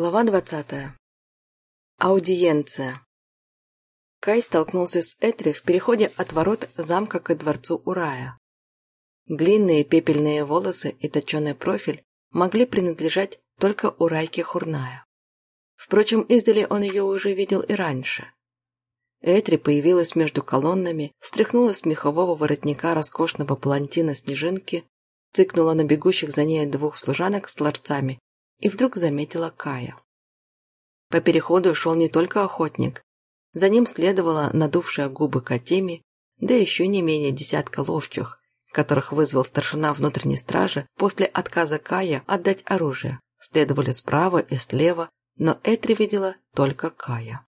Глава двадцатая. Аудиенция. Кай столкнулся с Этри в переходе от ворот замка к дворцу Урая. Длинные пепельные волосы и точеный профиль могли принадлежать только Урайке Хурная. Впрочем, издали он ее уже видел и раньше. Этри появилась между колоннами, стряхнула с мехового воротника роскошного палантина снежинки, цыкнула на бегущих за ней двух служанок с ларцами и вдруг заметила Кая. По переходу шел не только охотник. За ним следовала надувшая губы Катеми, да еще не менее десятка ловчих, которых вызвал старшина внутренней стражи после отказа Кая отдать оружие. Следовали справа и слева, но Этри видела только Кая.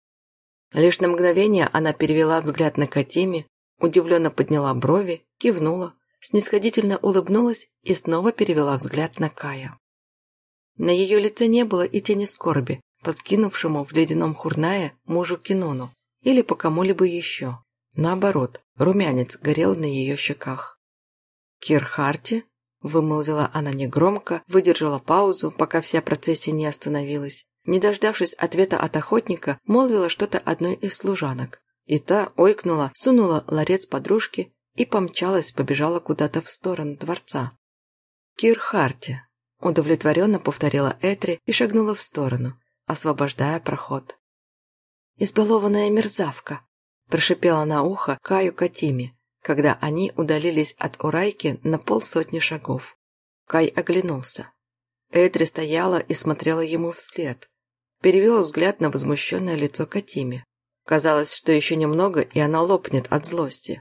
Лишь на мгновение она перевела взгляд на Катеми, удивленно подняла брови, кивнула, снисходительно улыбнулась и снова перевела взгляд на Кая. На ее лице не было и тени скорби, по скинувшему в ледяном хурная мужу Кинону или по кому-либо еще. Наоборот, румянец горел на ее щеках. «Кирхарти?» – вымолвила она негромко, выдержала паузу, пока вся процессия не остановилась. Не дождавшись ответа от охотника, молвила что-то одной из служанок. И та ойкнула, сунула ларец подружки и помчалась, побежала куда-то в сторону дворца. «Кирхарти», Удовлетворенно повторила Этри и шагнула в сторону, освобождая проход. «Избалованная мерзавка!» прошипела на ухо Каю Катиме, когда они удалились от Урайки на полсотни шагов. Кай оглянулся. Этри стояла и смотрела ему вслед. Перевела взгляд на возмущенное лицо Катиме. Казалось, что еще немного, и она лопнет от злости.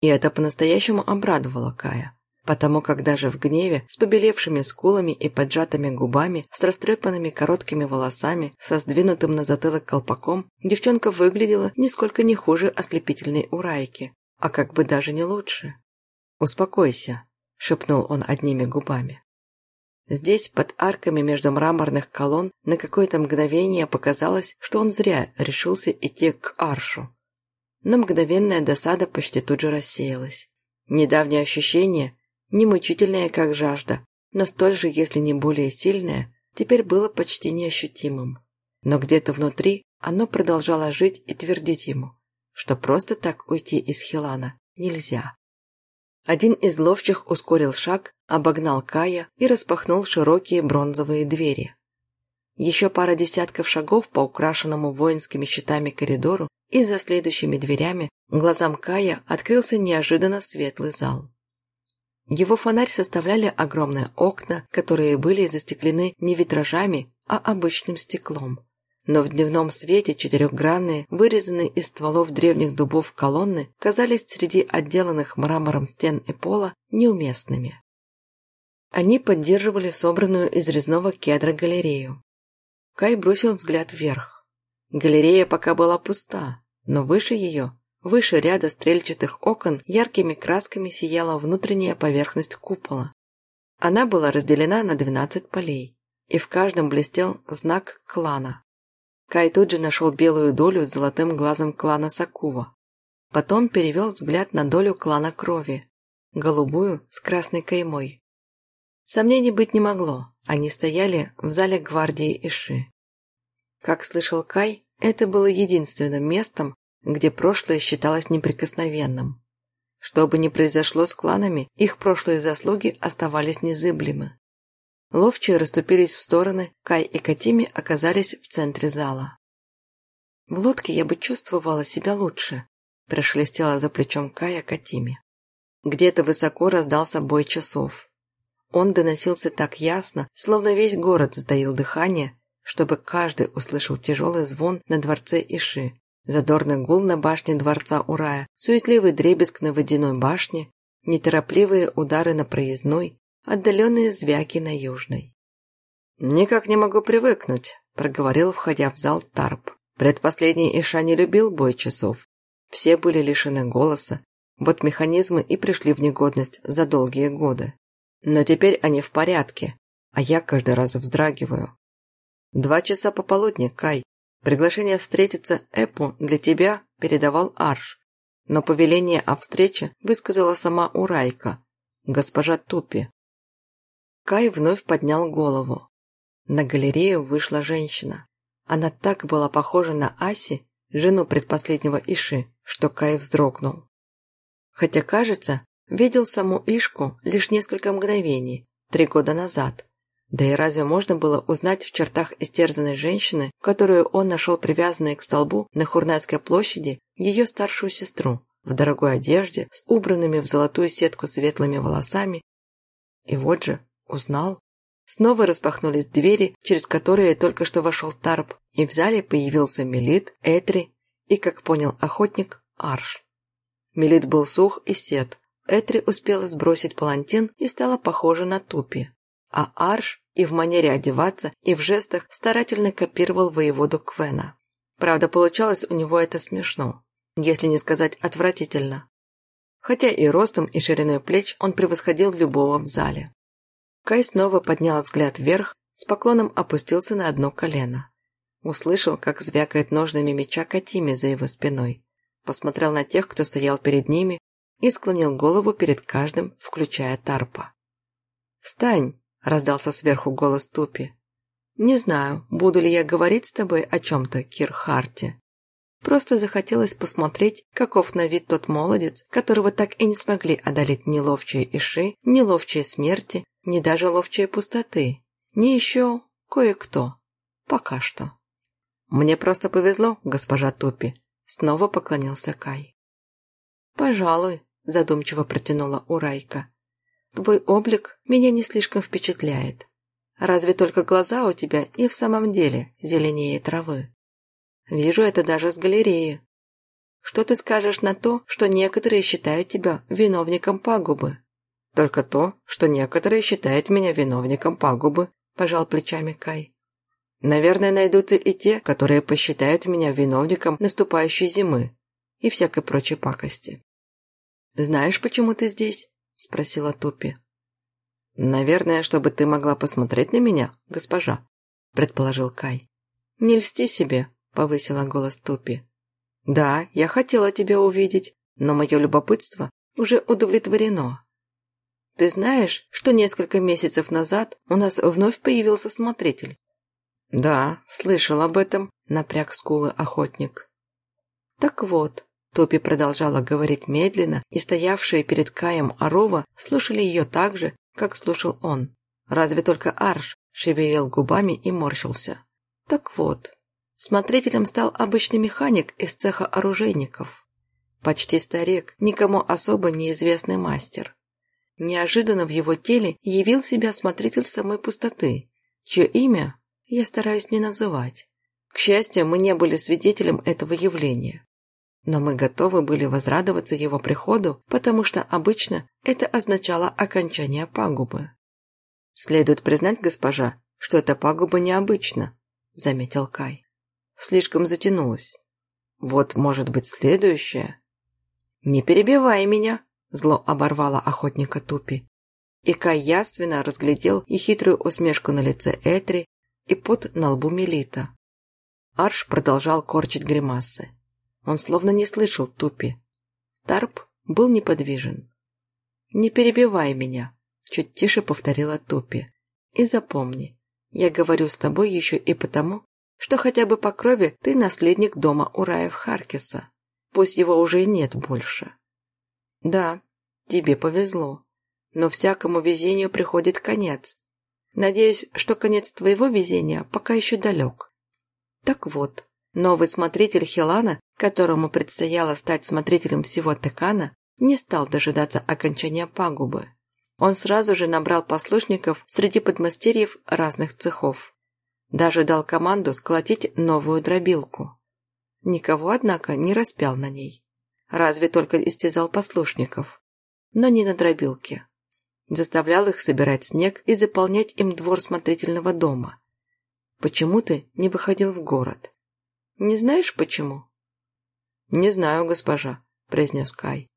И это по-настоящему обрадовало Кая потому как даже в гневе, с побелевшими скулами и поджатыми губами, с растрепанными короткими волосами, со сдвинутым на затылок колпаком, девчонка выглядела нисколько не хуже ослепительной урайки, а как бы даже не лучше. «Успокойся», — шепнул он одними губами. Здесь, под арками между мраморных колонн, на какое-то мгновение показалось, что он зря решился идти к аршу. Но мгновенная досада почти тут же рассеялась. Недавнее ощущение, не мучительное, как жажда, но столь же, если не более сильное, теперь было почти неощутимым. Но где-то внутри оно продолжало жить и твердить ему, что просто так уйти из Хилана нельзя. Один из ловчих ускорил шаг, обогнал Кая и распахнул широкие бронзовые двери. Еще пара десятков шагов по украшенному воинскими щитами коридору, и за следующими дверями глазам Кая открылся неожиданно светлый зал. Его фонарь составляли огромные окна, которые были застеклены не витражами, а обычным стеклом. Но в дневном свете четырехгранные, вырезанные из стволов древних дубов колонны, казались среди отделанных мрамором стен и пола неуместными. Они поддерживали собранную из резного кедра галерею. Кай бросил взгляд вверх. Галерея пока была пуста, но выше ее Выше ряда стрельчатых окон яркими красками сияла внутренняя поверхность купола. Она была разделена на 12 полей, и в каждом блестел знак клана. Кай тут же нашел белую долю с золотым глазом клана Сакува. Потом перевел взгляд на долю клана Крови, голубую с красной каймой. Сомнений быть не могло, они стояли в зале гвардии Иши. Как слышал Кай, это было единственным местом, где прошлое считалось неприкосновенным. Что бы ни произошло с кланами, их прошлые заслуги оставались незыблемы. Ловчие расступились в стороны, Кай и Катими оказались в центре зала. «В лодке я бы чувствовала себя лучше», – прошелестела за плечом Кая Катими. Где-то высоко раздался бой часов. Он доносился так ясно, словно весь город сдаил дыхание, чтобы каждый услышал тяжелый звон на дворце Иши, Задорный гул на башне дворца Урая, суетливый дребезг на водяной башне, неторопливые удары на проездной, отдаленные звяки на южной. «Никак не могу привыкнуть», – проговорил, входя в зал Тарп. Предпоследний Иша не любил бой часов. Все были лишены голоса, вот механизмы и пришли в негодность за долгие годы. Но теперь они в порядке, а я каждый раз вздрагиваю. Два часа пополудни, Кай. Приглашение встретиться Эпу для тебя передавал Арш, но повеление о встрече высказала сама Урайка, госпожа Тупи. Кай вновь поднял голову. На галерею вышла женщина. Она так была похожа на Аси, жену предпоследнего Иши, что Кай вздрогнул. Хотя, кажется, видел саму Ишку лишь несколько мгновений, три года назад. Да и разве можно было узнать в чертах истерзанной женщины, которую он нашел привязанной к столбу на Хурнайской площади, ее старшую сестру, в дорогой одежде, с убранными в золотую сетку светлыми волосами? И вот же, узнал. Снова распахнулись двери, через которые только что вошел Тарп, и в зале появился Мелит, Этри и, как понял охотник, Арш. Мелит был сух и сед. Этри успела сбросить палантин и стала похожа на Тупи. А Арш и в манере одеваться, и в жестах старательно копировал воеводу Квена. Правда, получалось у него это смешно, если не сказать отвратительно. Хотя и ростом, и шириной плеч он превосходил любого в зале. Кай снова поднял взгляд вверх, с поклоном опустился на одно колено. Услышал, как звякает ножными меча Катиме за его спиной. Посмотрел на тех, кто стоял перед ними, и склонил голову перед каждым, включая Тарпа. «Встань!» – раздался сверху голос Тупи. «Не знаю, буду ли я говорить с тобой о чем-то, Кир Харти. Просто захотелось посмотреть, каков на вид тот молодец, которого так и не смогли одолеть ни ловчие иши, ни ловчие смерти, ни даже ловчие пустоты, ни еще кое-кто. Пока что. «Мне просто повезло, госпожа Тупи», — снова поклонился Кай. «Пожалуй», — задумчиво протянула Урайка. «Твой облик меня не слишком впечатляет. Разве только глаза у тебя и в самом деле зеленее травы. Вижу это даже с галереи. Что ты скажешь на то, что некоторые считают тебя виновником пагубы?» «Только то, что некоторые считают меня виновником пагубы», – пожал плечами Кай. Наверное, найдутся и те, которые посчитают меня виновником наступающей зимы и всякой прочей пакости. «Знаешь, почему ты здесь?» – спросила Тупи. «Наверное, чтобы ты могла посмотреть на меня, госпожа», – предположил Кай. «Не льсти себе», – повысила голос Тупи. «Да, я хотела тебя увидеть, но мое любопытство уже удовлетворено. Ты знаешь, что несколько месяцев назад у нас вновь появился смотритель, «Да, слышал об этом», — напряг скулы охотник. «Так вот», — Топи продолжала говорить медленно, и стоявшие перед Каем Арова слушали ее так же, как слушал он. Разве только Арш шевелил губами и морщился. «Так вот, смотрителем стал обычный механик из цеха оружейников. Почти старик, никому особо неизвестный мастер. Неожиданно в его теле явил себя смотритель самой пустоты, чье имя я стараюсь не называть. К счастью, мы не были свидетелем этого явления. Но мы готовы были возрадоваться его приходу, потому что обычно это означало окончание пагубы. «Следует признать, госпожа, что эта пагуба необычна», — заметил Кай. «Слишком затянулась. Вот, может быть, следующее?» «Не перебивай меня», — зло оборвала охотника Тупи. И Кай яственно разглядел и хитрую усмешку на лице Этри, и пот на лбу Мелита. Арш продолжал корчить гримасы. Он словно не слышал Тупи. Тарп был неподвижен. «Не перебивай меня», — чуть тише повторила Тупи. «И запомни, я говорю с тобой еще и потому, что хотя бы по крови ты наследник дома Ураев Харкиса. Пусть его уже и нет больше. Да, тебе повезло, но всякому везению приходит конец, Надеюсь, что конец твоего везения пока еще далек. Так вот, новый смотритель Хилана, которому предстояло стать смотрителем всего Текана, не стал дожидаться окончания пагубы. Он сразу же набрал послушников среди подмастерьев разных цехов. Даже дал команду сколотить новую дробилку. Никого, однако, не распял на ней. Разве только истязал послушников. Но не на дробилке заставлял их собирать снег и заполнять им двор смотрительного дома. Почему ты не выходил в город? Не знаешь почему? Не знаю, госпожа, произнес Кай.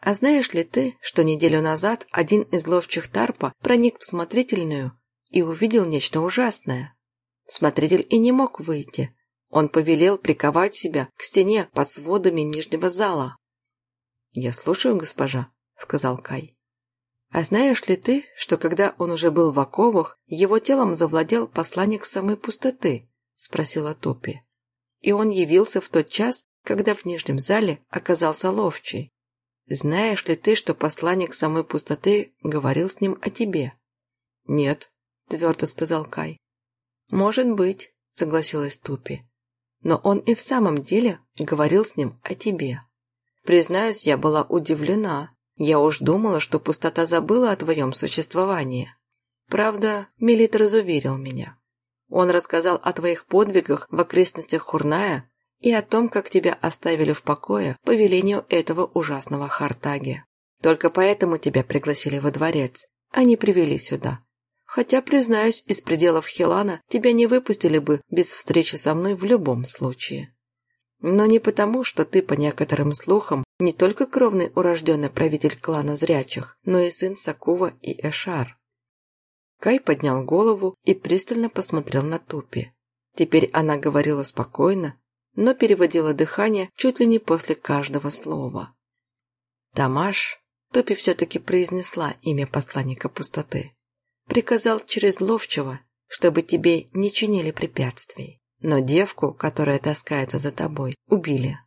А знаешь ли ты, что неделю назад один из ловчих Тарпа проник в смотрительную и увидел нечто ужасное? Смотритель и не мог выйти. Он повелел приковать себя к стене под сводами нижнего зала. «Я слушаю, госпожа», — сказал Кай. «А знаешь ли ты, что когда он уже был в оковах, его телом завладел посланник самой пустоты?» – спросила Тупи. «И он явился в тот час, когда в нижнем зале оказался ловчий. Знаешь ли ты, что посланник самой пустоты говорил с ним о тебе?» «Нет», – твердо сказал Кай. «Может быть», – согласилась Тупи. «Но он и в самом деле говорил с ним о тебе. Признаюсь, я была удивлена, я уж думала, что пустота забыла о твоем существовании. Правда, Мелит разуверил меня. Он рассказал о твоих подвигах в окрестностях Хурная и о том, как тебя оставили в покое по велению этого ужасного Хартаги. Только поэтому тебя пригласили во дворец, а не привели сюда. Хотя, признаюсь, из пределов Хилана тебя не выпустили бы без встречи со мной в любом случае. Но не потому, что ты, по некоторым слухам, не только кровный урожденный правитель клана зрячих, но и сын Сакува и Эшар. Кай поднял голову и пристально посмотрел на Тупи. Теперь она говорила спокойно, но переводила дыхание чуть ли не после каждого слова. «Тамаш», Тупи все-таки произнесла имя посланника пустоты, приказал через ловчего, чтобы тебе не чинили препятствий. Но девку, которая таскается за тобой, убили.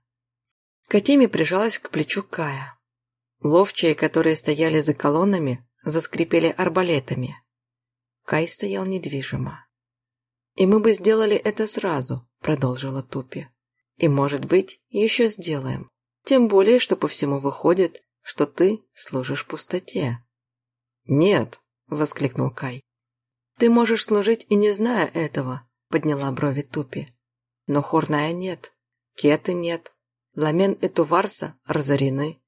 Катеми прижалась к плечу Кая. Ловчие, которые стояли за колоннами, заскрипели арбалетами. Кай стоял недвижимо. «И мы бы сделали это сразу», — продолжила Тупи. «И, может быть, еще сделаем. Тем более, что по всему выходит, что ты служишь пустоте». «Нет», — воскликнул Кай. «Ты можешь служить и не зная этого, – подняла брови Тупи. «Но Хорная нет, Кеты нет, Ламен и Туварса разорены,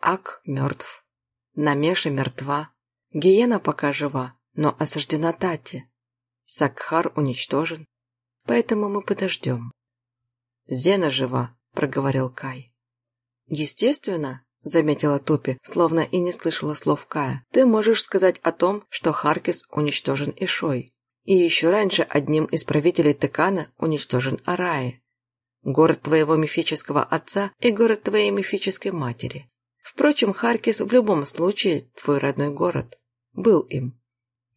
Ак мертв, Намеша мертва, Гиена пока жива, но осаждена Тати, Сакхар уничтожен, поэтому мы подождем». «Зена жива», – проговорил Кай. «Естественно», – заметила Тупи, словно и не слышала слов Кая, «ты можешь сказать о том, что Харкис уничтожен Ишой. И еще раньше одним из правителей Текана уничтожен Араи, город твоего мифического отца и город твоей мифической матери. Впрочем, Харкис в любом случае твой родной город. Был им.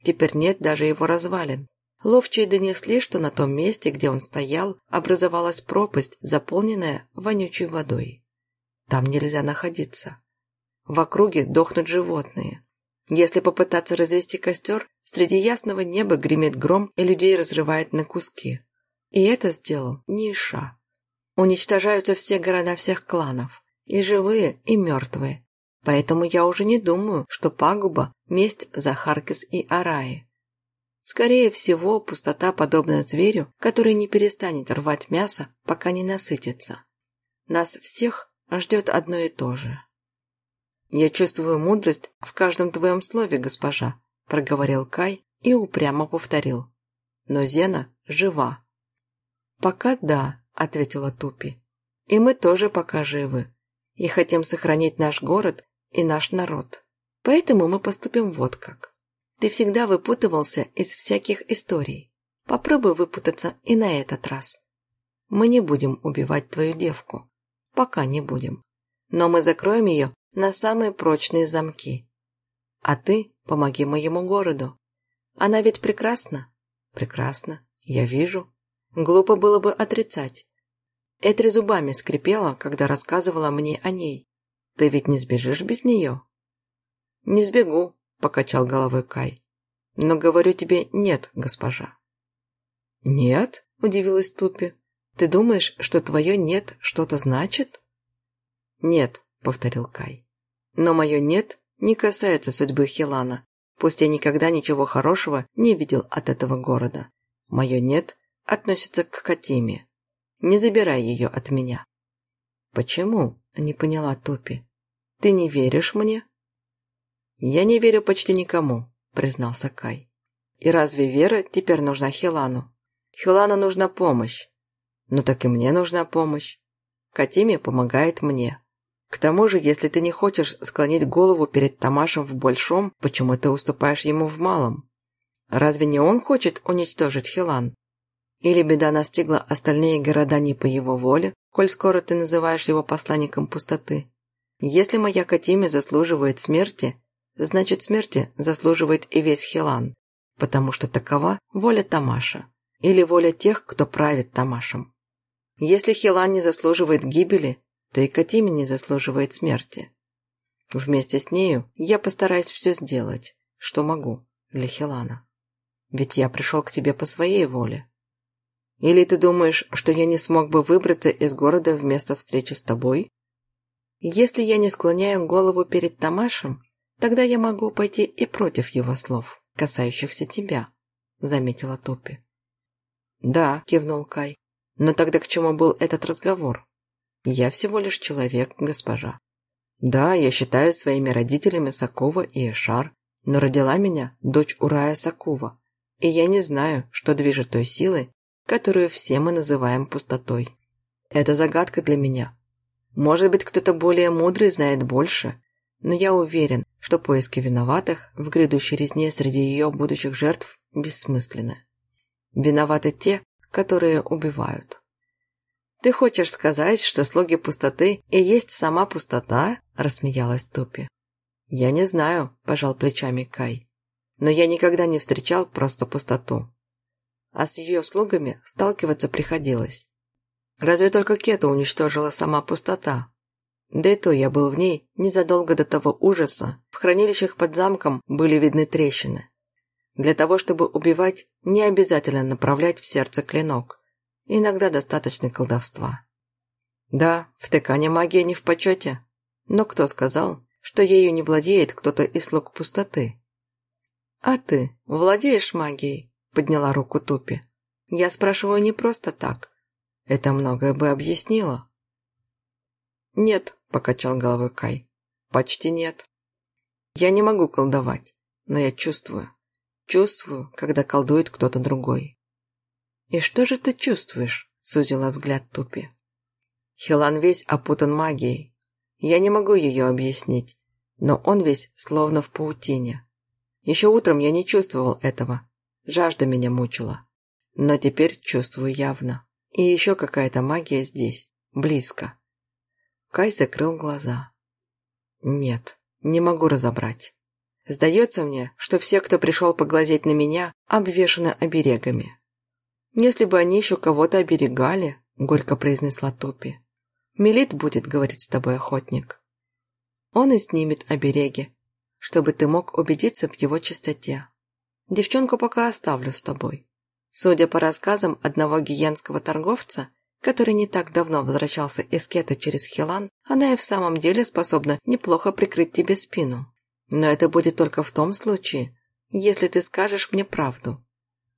Теперь нет даже его развалин. Ловчие донесли, что на том месте, где он стоял, образовалась пропасть, заполненная вонючей водой. Там нельзя находиться. В округе дохнут животные. Если попытаться развести костер, среди ясного неба гремит гром и людей разрывает на куски. И это сделал не Иша. Уничтожаются все города всех кланов, и живые, и мертвые. Поэтому я уже не думаю, что пагуба – месть за Харкис и Араи. Скорее всего, пустота подобна зверю, который не перестанет рвать мясо, пока не насытится. Нас всех ждет одно и то же. «Я чувствую мудрость в каждом твоем слове, госпожа», – проговорил Кай и упрямо повторил. «Но Зена жива». «Пока да», – ответила Тупи. «И мы тоже пока живы. И хотим сохранить наш город и наш народ. Поэтому мы поступим вот как. Ты всегда выпутывался из всяких историй. Попробуй выпутаться и на этот раз. Мы не будем убивать твою девку. Пока не будем. Но мы закроем ее на самые прочные замки. А ты помоги моему городу. Она ведь прекрасна? Прекрасна. Я вижу. Глупо было бы отрицать. Этри зубами скрипела, когда рассказывала мне о ней. Ты ведь не сбежишь без нее? Не сбегу, покачал головой Кай. Но говорю тебе нет, госпожа. Нет? Удивилась Тупи. Ты думаешь, что твое «нет» что-то значит? Нет, повторил Кай. Но мое «нет» не касается судьбы Хилана, пусть я никогда ничего хорошего не видел от этого города. Мое «нет» относится к Катиме. Не забирай ее от меня. Почему? Не поняла Тупи. Ты не веришь мне? Я не верю почти никому, признался Кай. И разве вера теперь нужна Хилану? Хилану нужна помощь. Ну так и мне нужна помощь. Катиме помогает мне. К тому же, если ты не хочешь склонить голову перед Тамашем в большом, почему ты уступаешь ему в малом? Разве не он хочет уничтожить Хилан? Или беда настигла остальные города не по его воле, коль скоро ты называешь его посланником пустоты? Если моя Катиме заслуживает смерти, значит смерти заслуживает и весь Хилан, потому что такова воля Тамаша, или воля тех, кто правит Тамашем. Если Хилан не заслуживает гибели, то и Катиме не заслуживает смерти. Вместе с нею я постараюсь все сделать, что могу для Хилана. Ведь я пришел к тебе по своей воле. Или ты думаешь, что я не смог бы выбраться из города вместо встречи с тобой? Если я не склоняю голову перед Тамашем, тогда я могу пойти и против его слов, касающихся тебя», — заметила Тупи. «Да», — кивнул Кай. «Но тогда к чему был этот разговор? Я всего лишь человек, госпожа. Да, я считаю своими родителями Сакова и Эшар, но родила меня дочь Урая Сакова, и я не знаю, что движет той силой, которую все мы называем пустотой. Это загадка для меня, может быть, кто-то более мудрый знает больше, но я уверен, что поиски виноватых в грядущей резне среди ее будущих жертв бессмысленны. Виноваты те, которые убивают. «Ты хочешь сказать, что слуги пустоты и есть сама пустота?» – рассмеялась Тупи. «Я не знаю», – пожал плечами Кай. «Но я никогда не встречал просто пустоту. А с ее слугами сталкиваться приходилось. Разве только Кета уничтожила сама пустота. Да и то я был в ней незадолго до того ужаса. В хранилищах под замком были видны трещины. Для того, чтобы убивать, не обязательно направлять в сердце клинок. Иногда достаточно колдовства. Да, в Текане магия не в почете. Но кто сказал, что ею не владеет кто-то из слуг пустоты? «А ты владеешь магией?» – подняла руку Тупи. «Я спрашиваю не просто так. Это многое бы объяснило. «Нет», – покачал головой Кай. «Почти нет. Я не могу колдовать, но я чувствую. Чувствую, когда колдует кто-то другой». «И что же ты чувствуешь?» – сузила взгляд Тупи. Хилан весь опутан магией. Я не могу ее объяснить, но он весь словно в паутине. Еще утром я не чувствовал этого. Жажда меня мучила. Но теперь чувствую явно. И еще какая-то магия здесь, близко. Кай закрыл глаза. Нет, не могу разобрать. Сдается мне, что все, кто пришел поглазеть на меня, обвешаны оберегами. Если бы они еще кого-то оберегали, горько произнесла Тупи. Мелит будет говорить с тобой, охотник. Он и снимет обереги, чтобы ты мог убедиться в его чистоте. Девчонку пока оставлю с тобой. Судя по рассказам одного гиенского торговца, который не так давно возвращался из Кета через Хилан, она и в самом деле способна неплохо прикрыть тебе спину. Но это будет только в том случае, если ты скажешь мне правду.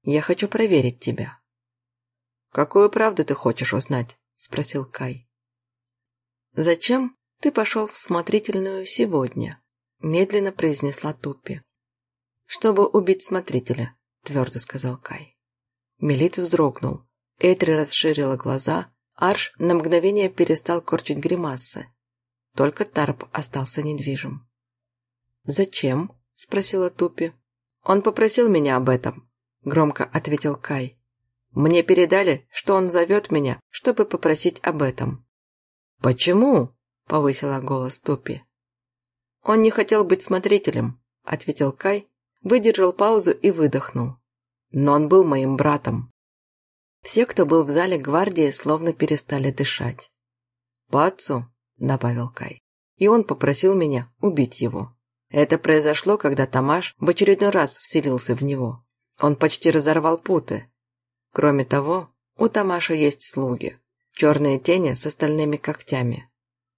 Я хочу проверить тебя». «Какую правду ты хочешь узнать?» – спросил Кай. «Зачем ты пошел в смотрительную сегодня?» – медленно произнесла Туппи. «Чтобы убить смотрителя», – твердо сказал Кай. Мелит вздрогнул. Этри расширила глаза. Арш на мгновение перестал корчить гримасы. Только Тарп остался недвижим. «Зачем?» – спросила Тупи. «Он попросил меня об этом», – громко ответил Кай. «Мне передали, что он зовет меня, чтобы попросить об этом». «Почему?» – повысила голос Тупи. «Он не хотел быть смотрителем», – ответил Кай, выдержал паузу и выдохнул но он был моим братом. Все, кто был в зале гвардии, словно перестали дышать. «По отцу», — добавил Кай, и он попросил меня убить его. Это произошло, когда Тамаш в очередной раз вселился в него. Он почти разорвал путы. Кроме того, у Тамаша есть слуги. Черные тени с остальными когтями.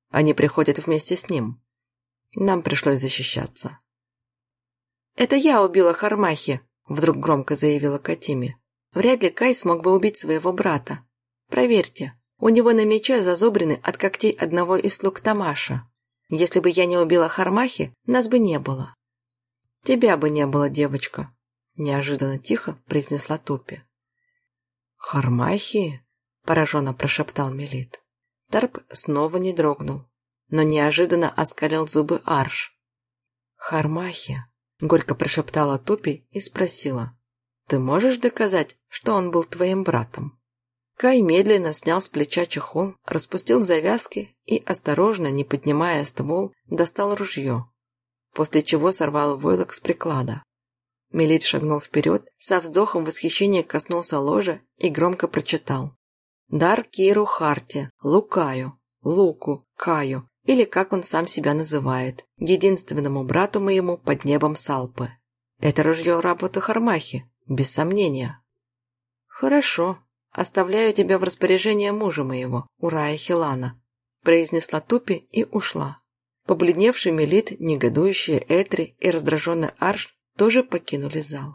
Они приходят вместе с ним. Нам пришлось защищаться. «Это я убила Хармахи», Вдруг громко заявила Катиме. Вряд ли Кай смог бы убить своего брата. Проверьте, у него на мече зазубрены от когтей одного из слуг Тамаша. Если бы я не убила Хармахи, нас бы не было. Тебя бы не было, девочка, неожиданно тихо произнесла Тупи. Хармахи? пораженно прошептал Мелит. Тарп снова не дрогнул, но неожиданно оскалил зубы Арш. Хармахи, Горько прошептала Тупи и спросила. «Ты можешь доказать, что он был твоим братом?» Кай медленно снял с плеча чехол, распустил завязки и, осторожно, не поднимая ствол, достал ружье. после чего сорвал войлок с приклада. Мелит шагнул вперед, со вздохом восхищения коснулся ложа и громко прочитал. «Дар Киру Харти, Лукаю, Луку, Каю, или как он сам себя называет, единственному брату моему под небом Салпы. Это ружье работы Хармахи, без сомнения». «Хорошо, оставляю тебя в распоряжение мужа моего, Урая Хилана», произнесла Тупи и ушла. Побледневший Мелит, негодующие Этри и раздраженный Арш тоже покинули зал.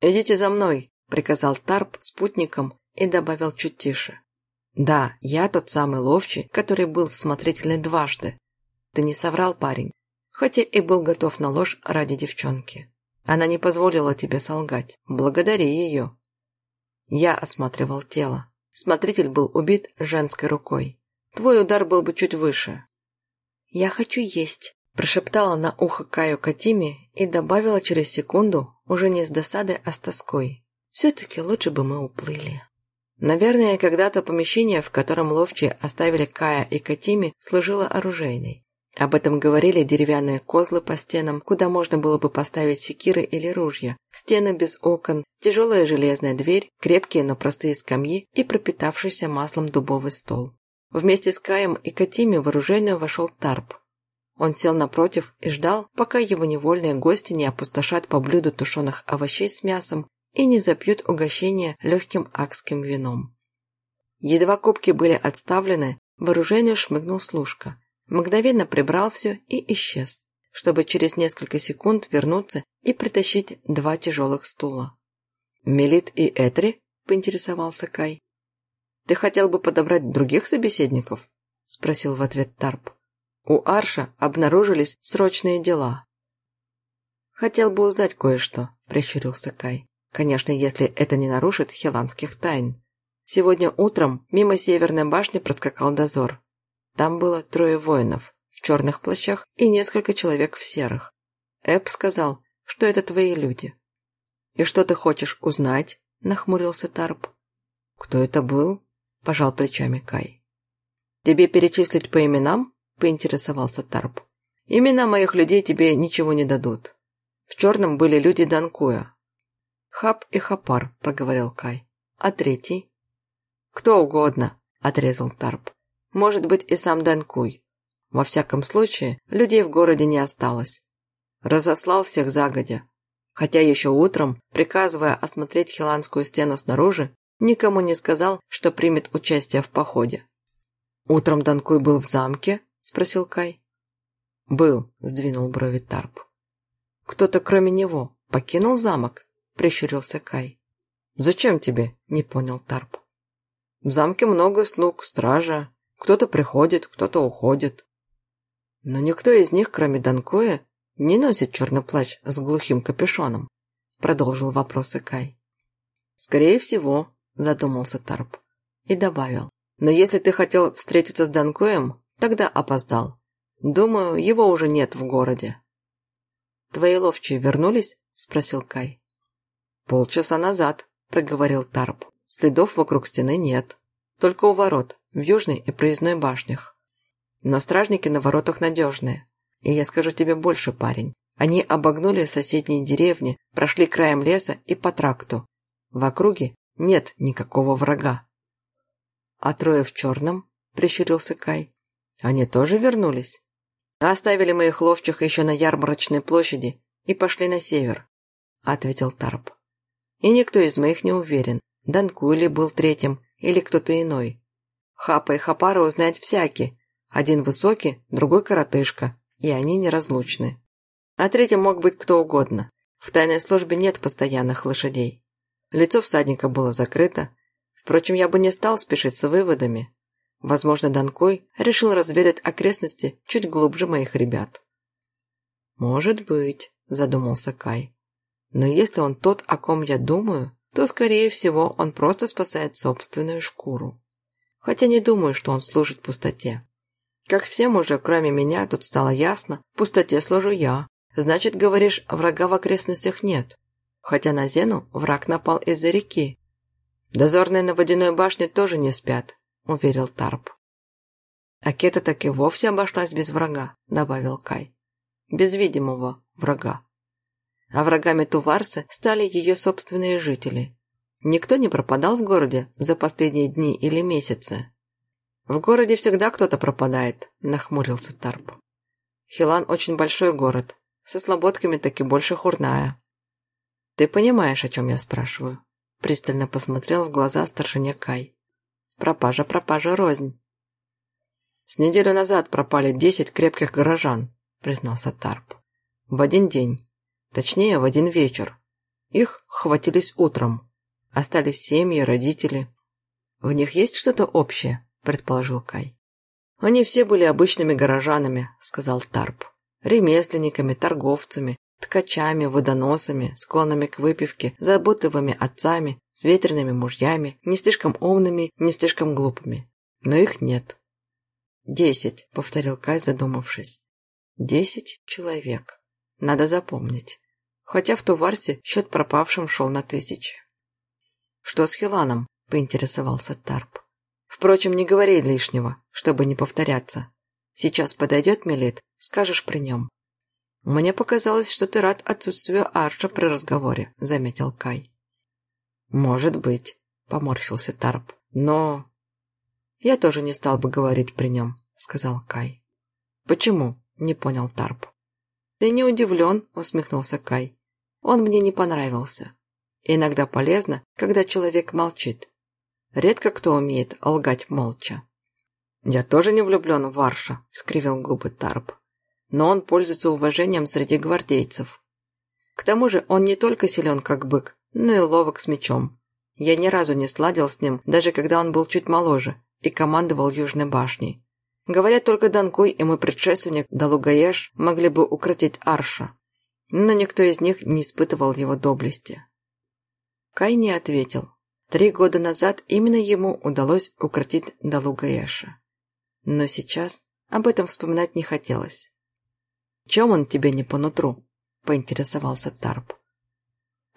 «Идите за мной», – приказал Тарп спутникам и добавил чуть тише. «Да, я тот самый ловчий, который был в смотрительной дважды. Ты не соврал, парень, хотя и был готов на ложь ради девчонки. Она не позволила тебе солгать. Благодари ее». Я осматривал тело. Смотритель был убит женской рукой. Твой удар был бы чуть выше. «Я хочу есть», Прошептала на ухо Каю Катиме и добавила через секунду, уже не с досады, а с тоской. «Все-таки лучше бы мы уплыли». Наверное, когда-то помещение, в котором ловчие оставили Кая и Катиме, служило оружейной. Об этом говорили деревянные козлы по стенам, куда можно было бы поставить секиры или ружья, стены без окон, тяжелая железная дверь, крепкие, но простые скамьи и пропитавшийся маслом дубовый стол. Вместе с Каем и Катиме в оружейную вошел Тарп, он сел напротив и ждал, пока его невольные гости не опустошат по блюду тушеных овощей с мясом и не запьют угощение легким акским вином. Едва кубки были отставлены, в оружейную шмыгнул служка. Мгновенно прибрал все и исчез, чтобы через несколько секунд вернуться и притащить два тяжелых стула. «Мелит и Этри?» – поинтересовался Кай. «Ты хотел бы подобрать других собеседников?» – спросил в ответ Тарп. У Арша обнаружились срочные дела. «Хотел бы узнать кое-что», – прищурился Кай. «Конечно, если это не нарушит хиланских тайн. Сегодня утром мимо Северной башни проскакал дозор. Там было трое воинов в черных плащах и несколько человек в серых. Эп сказал, что это твои люди». «И что ты хочешь узнать?» – нахмурился Тарп. «Кто это был?» – пожал плечами Кай. «Тебе перечислить по именам?» – поинтересовался Тарп. «Имена моих людей тебе ничего не дадут. В черном были люди Данкуя». «Хап и Хапар», – проговорил Кай. «А третий?» «Кто угодно», – отрезал Тарп. «Может быть и сам Данкуй. Во всяком случае, людей в городе не осталось. Разослал всех загодя. Хотя еще утром, приказывая осмотреть Хиланскую стену снаружи, никому не сказал, что примет участие в походе. Утром Данкуй был в замке, спросил Кай. «Был», – сдвинул брови Тарп. «Кто-то кроме него покинул замок?» – прищурился Кай. «Зачем тебе?» – не понял Тарп. «В замке много слуг, стража. Кто-то приходит, кто-то уходит. Но никто из них, кроме Данкоя, не носит черный плащ с глухим капюшоном», – продолжил вопросы Кай. «Скорее всего», – задумался Тарп и добавил. «Но если ты хотел встретиться с Данкоем, Тогда опоздал. Думаю, его уже нет в городе. «Твои ловчие вернулись?» – спросил Кай. «Полчаса назад», – проговорил Тарп. «Следов вокруг стены нет. Только у ворот, в южной и проездной башнях. Но стражники на воротах надежные. И я скажу тебе больше, парень. Они обогнули соседние деревни, прошли краем леса и по тракту. В округе нет никакого врага». «А трое в черном?» – прищурился Кай. Они тоже вернулись? Оставили моих ловчих еще на ярмарочной площади и пошли на север, ответил Тарп. И никто из моих не уверен, Данкули был третьим или кто-то иной. Хапа и Хапара узнать всякий. Один высокий, другой коротышка, и они неразлучны. А третьим мог быть кто угодно. В тайной службе нет постоянных лошадей. Лицо всадника было закрыто. Впрочем, я бы не стал спешить с выводами. Возможно, Данкой решил разведать окрестности чуть глубже моих ребят. «Может быть», – задумался Кай. «Но если он тот, о ком я думаю, то, скорее всего, он просто спасает собственную шкуру. Хотя не думаю, что он служит пустоте. Как всем уже, кроме меня, тут стало ясно, пустоте служу я. Значит, говоришь, врага в окрестностях нет. Хотя на Зену враг напал из-за реки. Дозорные на водяной башне тоже не спят, – уверил Тарп. «А Кета так и вовсе обошлась без врага», – добавил Кай. без видимого врага. А врагами Туварса стали ее собственные жители. Никто не пропадал в городе за последние дни или месяцы. «В городе всегда кто-то пропадает», – нахмурился Тарп. «Хилан очень большой город. Со слободками таки больше хурная». «Ты понимаешь, о чем я спрашиваю?» Пристально посмотрел в глаза старшине Кай. «Пропажа, пропажа, рознь». «С неделю назад пропали десять крепких горожан», признался Тарп. «В один день. Точнее, в один вечер. Их хватились утром. Остались семьи, родители. В них есть что-то общее?» предположил Кай. «Они все были обычными горожанами», — сказал Тарп. «Ремесленниками, торговцами, ткачами, водоносами, склонными к выпивке, заботливыми отцами, ветреными мужьями, не слишком умными, не слишком глупыми. Но их нет. «Десять», — повторил Кай, задумавшись. «Десять человек. Надо запомнить. Хотя в Туварсе счет пропавшим шел на тысячи». «Что с Хиланом?» — поинтересовался Тарп. «Впрочем, не говори лишнего, чтобы не повторяться. Сейчас подойдет Мелит, скажешь при нем». «Мне показалось, что ты рад отсутствию Арша при разговоре», — заметил Кай. «Может быть», — поморщился Тарп. «Но...» «Я тоже не стал бы говорить при нем», — сказал Кай. «Почему?» — не понял Тарп. «Ты не удивлен», — усмехнулся Кай. «Он мне не понравился. Иногда полезно, когда человек молчит. Редко кто умеет лгать молча». «Я тоже не влюблен в Варша», — скривил губы Тарп но он пользуется уважением среди гвардейцев. К тому же он не только силен как бык, но и ловок с мечом. Я ни разу не сладил с ним, даже когда он был чуть моложе и командовал Южной башней. Говорят, только Данкуй и мой предшественник Далугаеш могли бы укротить Арша, но никто из них не испытывал его доблести. Кай не ответил. Три года назад именно ему удалось укротить Далугаеша. Но сейчас об этом вспоминать не хотелось. «Чем он тебе не по нутру?» – поинтересовался Тарп.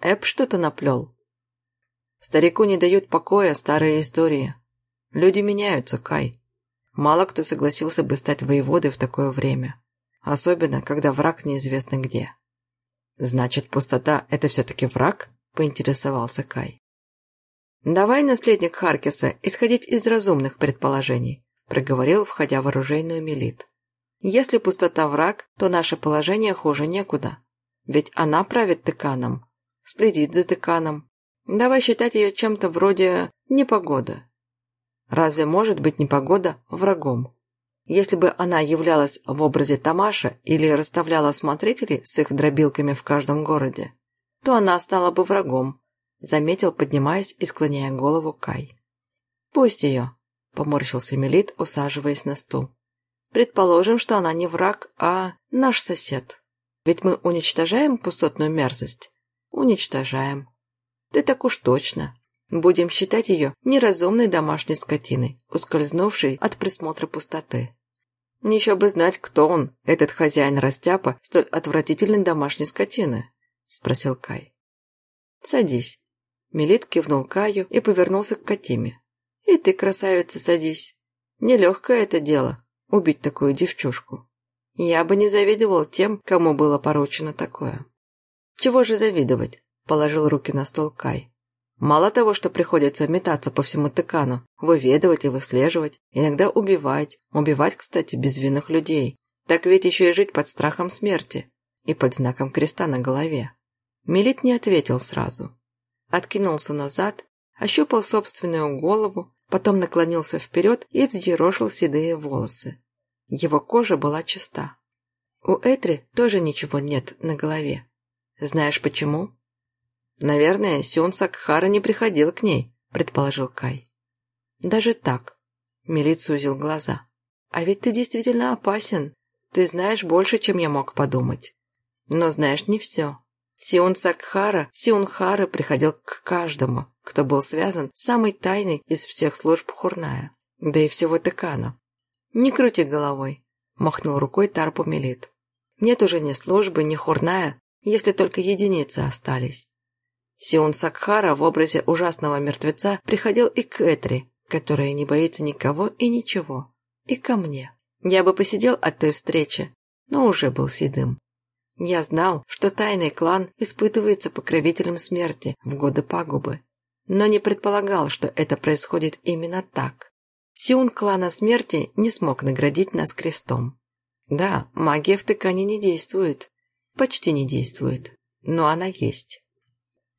«Эп что-то наплел». Старику не дают покоя старые истории. Люди меняются, Кай. Мало кто согласился бы стать воеводой в такое время. Особенно, когда враг неизвестно где. «Значит, пустота – это все-таки враг?» – поинтересовался Кай. «Давай, наследник Харкиса, исходить из разумных предположений», – проговорил, входя в оружейную милит. Если пустота враг, то наше положение хуже некуда. Ведь она правит тыканом, следит за тыканом. Давай считать ее чем-то вроде непогоды. Разве может быть непогода врагом? Если бы она являлась в образе Тамаша или расставляла смотрителей с их дробилками в каждом городе, то она стала бы врагом, заметил, поднимаясь и склоняя голову Кай. «Пусть ее», — поморщился Мелит, усаживаясь на стул. Предположим, что она не враг, а наш сосед. Ведь мы уничтожаем пустотную мерзость? Уничтожаем. Ты так уж точно. Будем считать ее неразумной домашней скотиной, ускользнувшей от присмотра пустоты. Еще бы знать, кто он, этот хозяин растяпа столь отвратительной домашней скотины, спросил Кай. Садись. Мелит кивнул Каю и повернулся к Катиме. И ты, красавица, садись. Нелегкое это дело убить такую девчушку. Я бы не завидовал тем, кому было поручено такое. Чего же завидовать? Положил руки на стол Кай. Мало того, что приходится метаться по всему тыкану, выведывать и выслеживать, иногда убивать, убивать, кстати, безвинных людей, так ведь еще и жить под страхом смерти и под знаком креста на голове. Мелит не ответил сразу. Откинулся назад, ощупал собственную голову, потом наклонился вперед и взъерошил седые волосы. Его кожа была чиста. У Этри тоже ничего нет на голове. Знаешь почему? Наверное, Сюн Сакхара не приходил к ней, предположил Кай. Даже так. Милит сузил глаза. А ведь ты действительно опасен. Ты знаешь больше, чем я мог подумать. Но знаешь не все. Сиун Сакхара, Сиун Хара приходил к каждому, кто был связан с самой тайной из всех служб Хурная, да и всего Текана. «Не крути головой», – махнул рукой Тарпу Мелит. «Нет уже ни службы, ни Хурная, если только единицы остались». Сиун Сакхара в образе ужасного мертвеца приходил и к Этри, которая не боится никого и ничего, и ко мне. Я бы посидел от той встречи, но уже был седым. Я знал, что тайный клан испытывается покровителем смерти в годы пагубы, но не предполагал, что это происходит именно так. Сиун клана смерти не смог наградить нас крестом. Да, магия в ткани не действует, почти не действует, но она есть.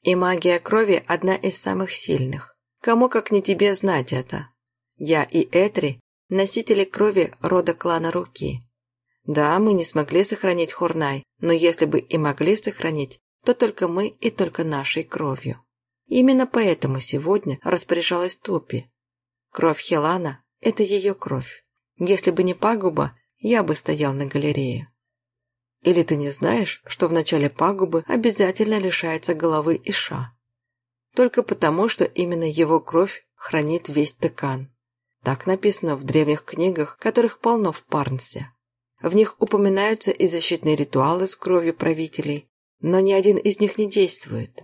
И магия крови одна из самых сильных. Кому как не тебе знать это? Я и Этри – носители крови рода клана Руки. Да, мы не смогли сохранить Хорнай, но если бы и могли сохранить, то только мы и только нашей кровью. Именно поэтому сегодня распоряжалась Тупи. Кровь Хелана – это ее кровь. Если бы не пагуба, я бы стоял на галерее. Или ты не знаешь, что в начале пагубы обязательно лишается головы Иша? Только потому, что именно его кровь хранит весь Текан. Так написано в древних книгах, которых полно в Парнсе. В них упоминаются и защитные ритуалы с кровью правителей, но ни один из них не действует.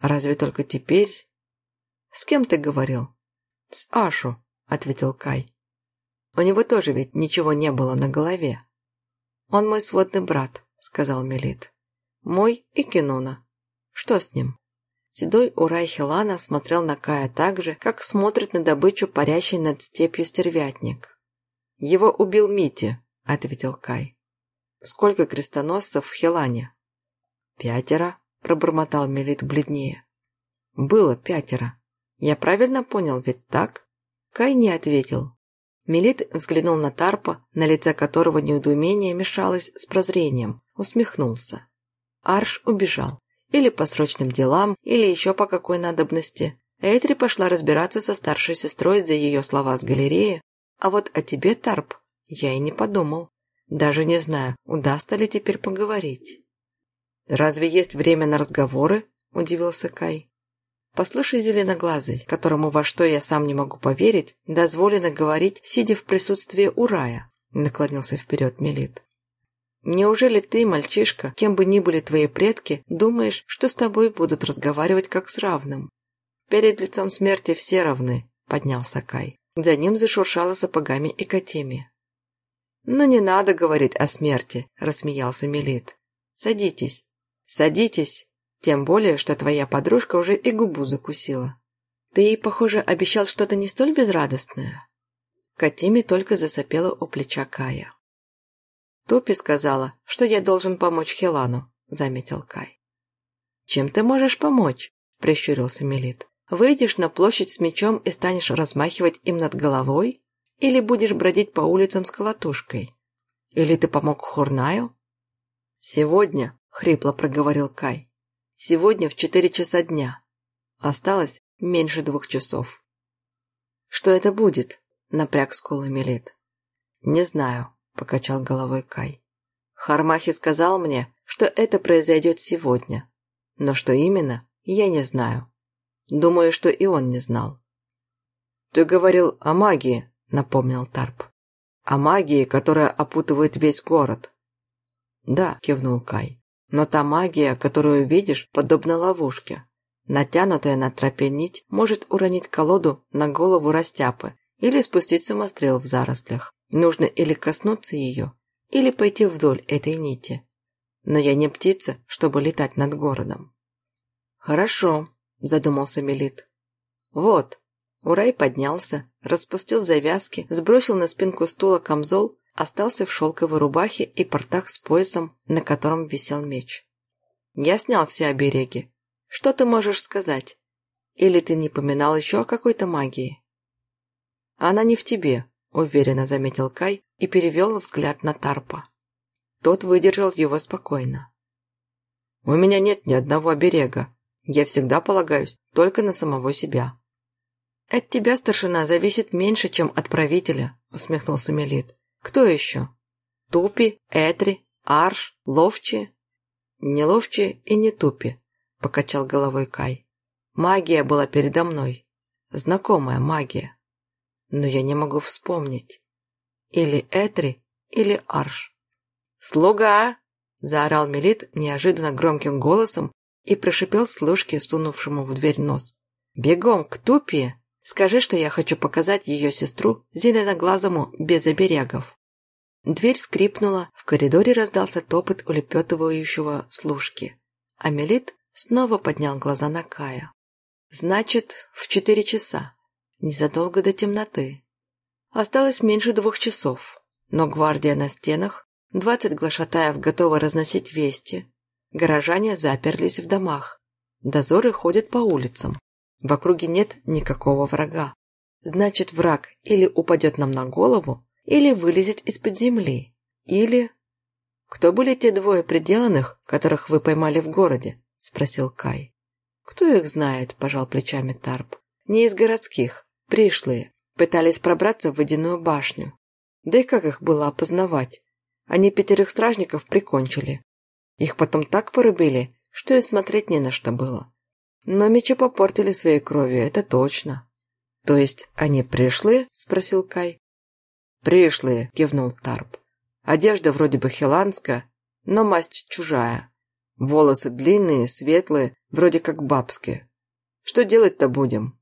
Разве только теперь... С кем ты говорил? С Ашу, ответил Кай. У него тоже ведь ничего не было на голове. Он мой сводный брат, сказал Мелит. Мой и Кинуна. Что с ним? Седой Урай Хилана смотрел на Кая так же, как смотрит на добычу, парящий над степью стервятник. «Его убил Мити», — ответил Кай. «Сколько крестоносцев в Хилане?» «Пятеро», — пробормотал Мелит бледнее. «Было пятеро. Я правильно понял, ведь так?» Кай не ответил. Мелит взглянул на Тарпа, на лице которого недоумение мешалось с прозрением, усмехнулся. Арш убежал. Или по срочным делам, или еще по какой надобности. Эйтри пошла разбираться со старшей сестрой за ее слова с галереи. А вот о тебе, Тарп, я и не подумал. Даже не знаю, удастся ли теперь поговорить. «Разве есть время на разговоры?» – удивился Кай. «Послушай, зеленоглазый, которому во что я сам не могу поверить, дозволено говорить, сидя в присутствии Урая», – наклонился вперед Мелит. Неужели ты, мальчишка, кем бы ни были твои предки, думаешь, что с тобой будут разговаривать как с равным? Перед лицом смерти все равны, поднялся Кай. За ним зашуршала сапогами и Катеми. «Ну не надо говорить о смерти», – рассмеялся Мелит. «Садитесь, садитесь, тем более, что твоя подружка уже и губу закусила. Ты ей, похоже, обещал что-то не столь безрадостное». Катеми только засопела у плеча Кая. Тупи сказала, что я должен помочь Хелану», — заметил Кай. «Чем ты можешь помочь?» — прищурился Мелит. «Выйдешь на площадь с мечом и станешь размахивать им над головой? Или будешь бродить по улицам с колотушкой? Или ты помог Хурнаю?» «Сегодня», — хрипло проговорил Кай. «Сегодня в четыре часа дня. Осталось меньше двух часов». «Что это будет?» — напряг скулы Мелит. «Не знаю», – покачал головой Кай. Хармахи сказал мне, что это произойдет сегодня. Но что именно, я не знаю. Думаю, что и он не знал. «Ты говорил о магии», – напомнил Тарп. «О магии, которая опутывает весь город». «Да», – кивнул Кай. «Но та магия, которую видишь, подобна ловушке. Натянутая на тропе нить может уронить колоду на голову растяпы или спустить самострел в зарослях. Нужно или коснуться ее, или пойти вдоль этой нити. Но я не птица, чтобы летать над городом. Хорошо, задумался Мелит. Вот. Урай поднялся, распустил завязки, сбросил на спинку стула камзол, остался в шелковой рубахе и портах с поясом, на котором висел меч. Я снял все обереги. Что ты можешь сказать? Или ты не поминал еще о какой-то магии? Она не в тебе, уверенно заметил Кай и перевел взгляд на Тарпа. Тот выдержал его спокойно. «У меня нет ни одного оберега. Я всегда полагаюсь только на самого себя». «От тебя, старшина, зависит меньше, чем от правителя», — усмехнулся Мелит. «Кто еще? Тупи, Этри, Арш, Ловчи?» «Не Ловчи и не Тупи», — покачал головой Кай. «Магия была передо мной. Знакомая магия но я не могу вспомнить. Или Этри, или Арш. «Слуга!» – заорал Мелит неожиданно громким голосом и прошипел служке, сунувшему в дверь нос. «Бегом к Тупе! Скажи, что я хочу показать ее сестру зеленоглазому без оберегов». Дверь скрипнула, в коридоре раздался топот улепетывающего служки. Амелит снова поднял глаза на Кая. «Значит, в четыре часа. Незадолго до темноты. Осталось меньше двух часов, но гвардия на стенах, двадцать глашатаев готовы разносить вести, горожане заперлись в домах, дозоры ходят по улицам. В округе нет никакого врага. Значит, враг или упадет нам на голову, или вылезет из-под земли, или... «Кто были те двое приделанных, которых вы поймали в городе?» – спросил Кай. «Кто их знает?» – пожал плечами Тарп. «Не из городских, пришлые. Пытались пробраться в водяную башню. Да и как их было опознавать? Они пятерых стражников прикончили. Их потом так порубили, что и смотреть не на что было. Но мечи попортили своей кровью, это точно. «То есть они пришли?» – спросил Кай. «Пришлые», – кивнул Тарп. «Одежда вроде бы хиланская, но масть чужая. Волосы длинные, светлые, вроде как бабские. Что делать-то будем?»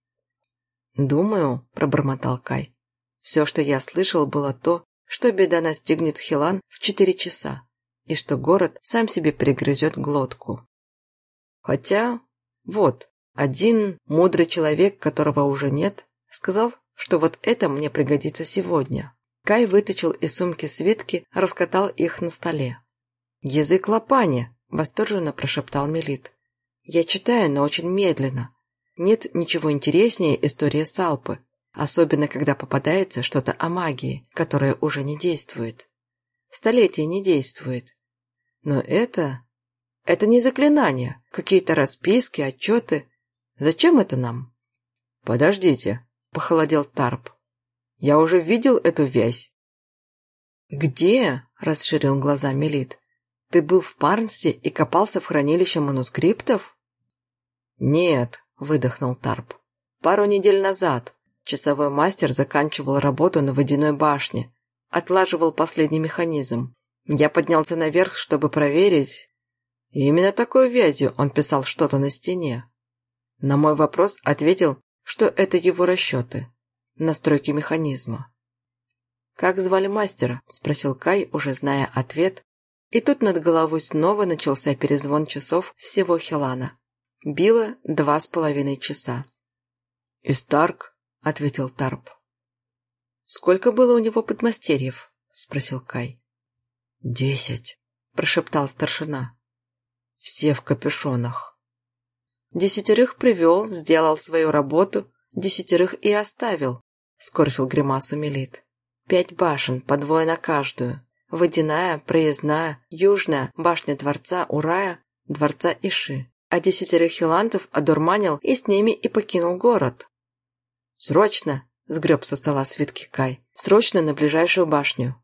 «Думаю», – пробормотал Кай. «Все, что я слышал, было то, что беда настигнет Хилан в четыре часа, и что город сам себе перегрызет глотку. Хотя, вот, один мудрый человек, которого уже нет, сказал, что вот это мне пригодится сегодня. Кай вытащил из сумки свитки, раскатал их на столе. «Язык лопани!» – восторженно прошептал Мелит. «Я читаю, но очень медленно. Нет ничего интереснее истории Салпы, особенно когда попадается что-то о магии, которая уже не действует. Столетие не действует. Но это... Это не заклинания, какие-то расписки, отчеты. Зачем это нам?» «Подождите», – похолодел Тарп. Я уже видел эту вязь». «Где?» – расширил глаза Мелит. «Ты был в Парнсе и копался в хранилище манускриптов?» «Нет», – выдохнул Тарп. «Пару недель назад часовой мастер заканчивал работу на водяной башне, отлаживал последний механизм. Я поднялся наверх, чтобы проверить. И именно такой вязью он писал что-то на стене. На мой вопрос ответил, что это его расчеты настройки механизма. «Как звали мастера?» – спросил Кай, уже зная ответ. И тут над головой снова начался перезвон часов всего Хилана. Било два с половиной часа. «Истарк?» – ответил Тарп. «Сколько было у него подмастерьев?» – спросил Кай. «Десять», – прошептал старшина. «Все в капюшонах». Десятерых привел, сделал свою работу, десятерых и оставил, – скорчил гримасу Мелит. «Пять башен, по двое на каждую. Водяная, проездная, южная, башня дворца Урая, дворца Иши. А десятерых хилантов одурманил и с ними и покинул город». «Срочно!» – сгреб со стола свитки Кай. «Срочно на ближайшую башню!»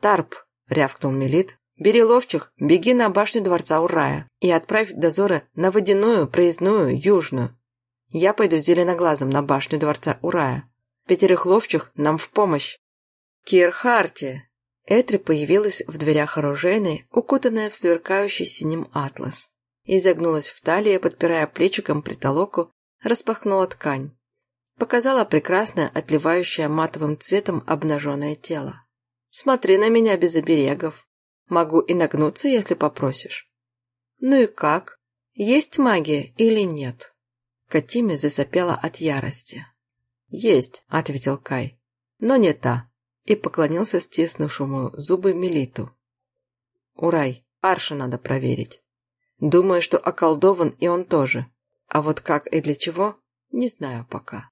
«Тарп!» – рявкнул Мелит. «Бери ловчих, беги на башню дворца Урая и отправь дозоры на водяную, проездную, южную. Я пойду зеленоглазом на башню дворца Урая. Пятерых ловчих нам в помощь. Кирхарти!» Этри появилась в дверях оружейной, укутанная в сверкающий синим атлас. И загнулась в талии, подпирая плечиком притолоку, распахнула ткань. Показала прекрасное, отливающее матовым цветом обнаженное тело. «Смотри на меня без оберегов. Могу и нагнуться, если попросишь». «Ну и как? Есть магия или нет?» Катиме засопела от ярости. «Есть», — ответил Кай, — «но не та», и поклонился стиснувшему зубы Мелиту. «Урай, Арша надо проверить. Думаю, что околдован и он тоже, а вот как и для чего, не знаю пока».